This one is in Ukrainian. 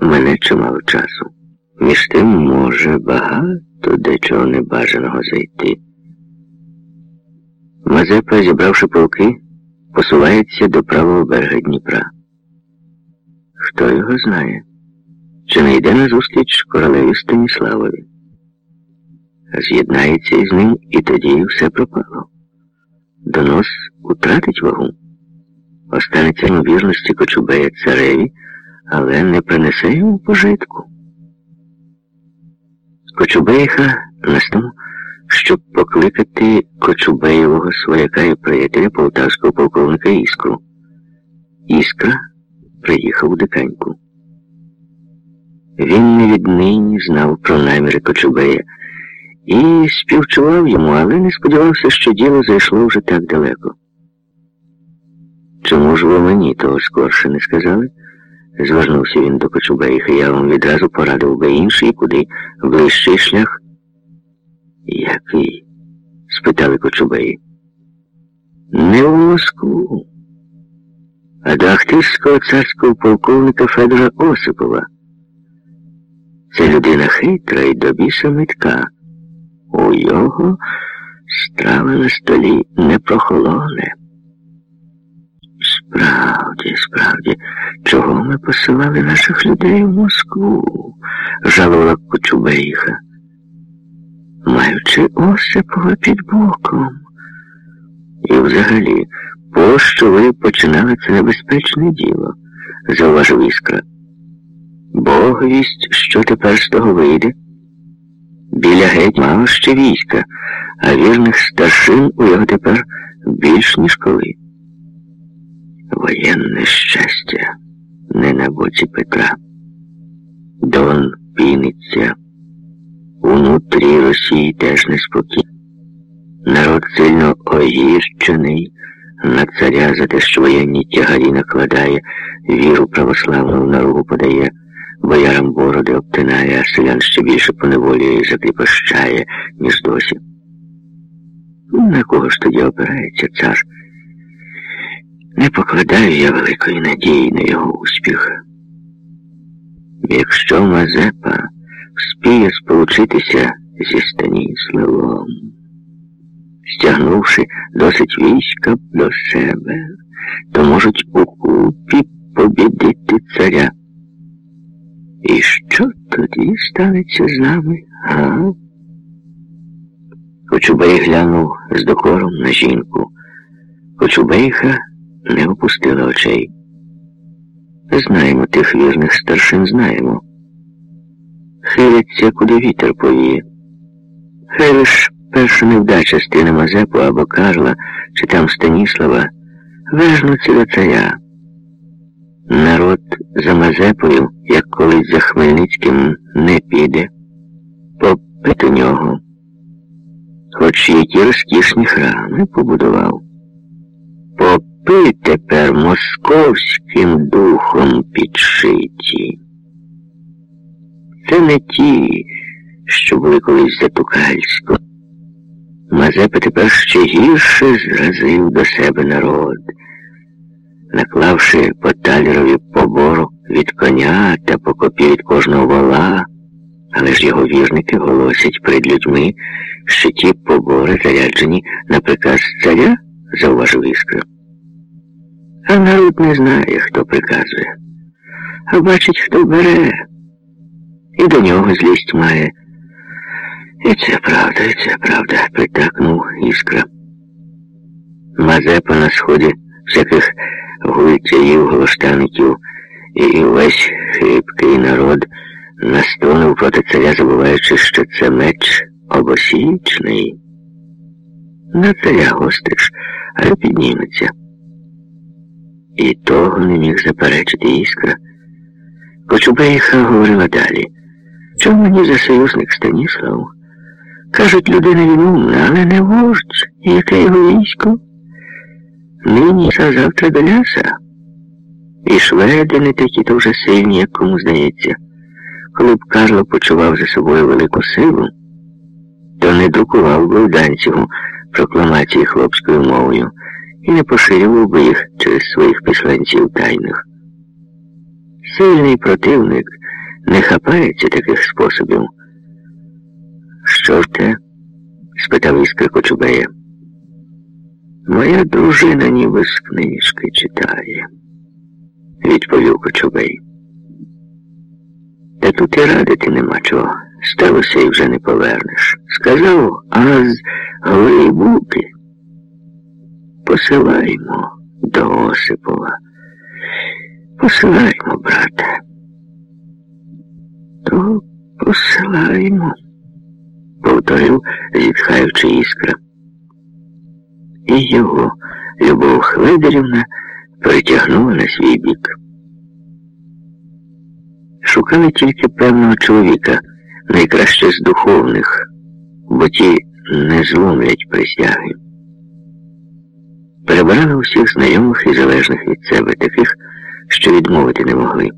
мене чимало часу. Між тим може багато де чого небажаного зайти. Мазепа, зібравши полки, посувається до правого берега Дніпра. Хто його знає? Чи не йде на зустріч королеві Станіславові? З'єднається із ним і тоді все пропало. Донос утратить вагу. Останеться на вірності Кочубея цареві, але не принесе йому пожитку. Кочубейха нас тому, щоб покликати Кочубеєвого свояка і приятеля полтавського полковника Іскру. Іскра приїхав у диканьку. Він не віднині знав про наміри Кочубея і співчував йому, але не сподівався, що діло зайшло вже так далеко. Чому ж ви мені того скорше не сказали? Звернувся він до Кочубейха. Я вам відразу порадив би інший, куди ближчий шлях. Який? спитали Кочубеї. Не в Москву, а до Ахтирського царського полковника Федора Осипова. Це людина хитра і до біса митка. У його страва на столі не прохолоне. Справді, справді, чого ми посилали наших людей в Москву? жалувала Кочубейха. Маючи Осипова під боком. І взагалі, пощо ви починали це небезпечне діло, зауважив іскра. Бог вість, що тепер з того вийде. Біля геть мало ще війська, а вірних старшин у його тепер більш, ніж коли. Воєнне щастя не на боці Петра. Дон піниться. Унутрі Росії теж неспокій. Народ сильно огірчений на царя за те, що воєнні тягарі накладає, віру православну в наругу подає, боярам бороди обтинає, а селян ще більше поневолює і закріпощає, ніж досі. На кого ж тоді опирається цар? Не покладаю я великої надії на його успіх. Якщо Мазепа вспіє сполучитися зі Станіславом, стягнувши досить війська до себе, то можуть укупі побідити царя. І що тоді станеться з нами, га? Кочубей глянув з докором на жінку. Кочубейха не опустила очей. Знаємо тих вірних старшин, знаємо. Хиляться, куди вітер повіє. Хай лиш перша невдача стине Мазепу або Карла, чи там Станіслава, вежнуться до царя. Народ за Мазепою, як колись за Хмельницьким, не піде. Попит у нього. Хоч які розкішні храми побудував. Попит попи тепер московським духом підшиті. Це не ті, що були колись за Тукальсько. Мазепа тепер ще гірше зразив до себе народ, наклавши по талерові побору від коня та по копі від кожного вола, але ж його вірники голосять перед людьми, що ті побори заряджені на приказ царя, зауважив іскра. А народ не знає, хто приказує, а бачить, хто бере, і до нього злість має. І це правда, і це правда, притакнув іскра. Мазепа на сході всяких гультяїв, голоштаників і весь хибкий народ настонув проти царя, забуваючи, що це меч обосічний. На царя гостриш, але підніметься. І того не міг заперечити іскра. Кочубейха говорила далі. Чому мені за союзник Станіслав? Кажуть, людина він умна, але не вождь, яке його військо. Нині а завтра до ляса. І шведи не такі то вже сильні, як кому здається. Коли б Карло почував за собою велику силу, то не друкував би в Данцігу прокламації хлопською мовою і не поширював би їх через своїх післанців тайних. Сильний противник не хапається таких способів. Що ж те? спитав іскра Кочубея. Моя дружина ніби з книжки читає, відповів Кочубей. Та тут і радити нема чого. Сталося і вже не повернеш. Сказав, з глибуки посилаємо до Осипова. Посилаємо, брате. То посилаємо, повторив, зітхаючи іскра. І його Любов Хведерівна перетягнула на свій бік. Шукали тільки певного чоловіка, найкраще з духовних, бо ті не зломлять присяги. Перебирали усіх знайомих і залежних від себе, таких, що відмовити не могли.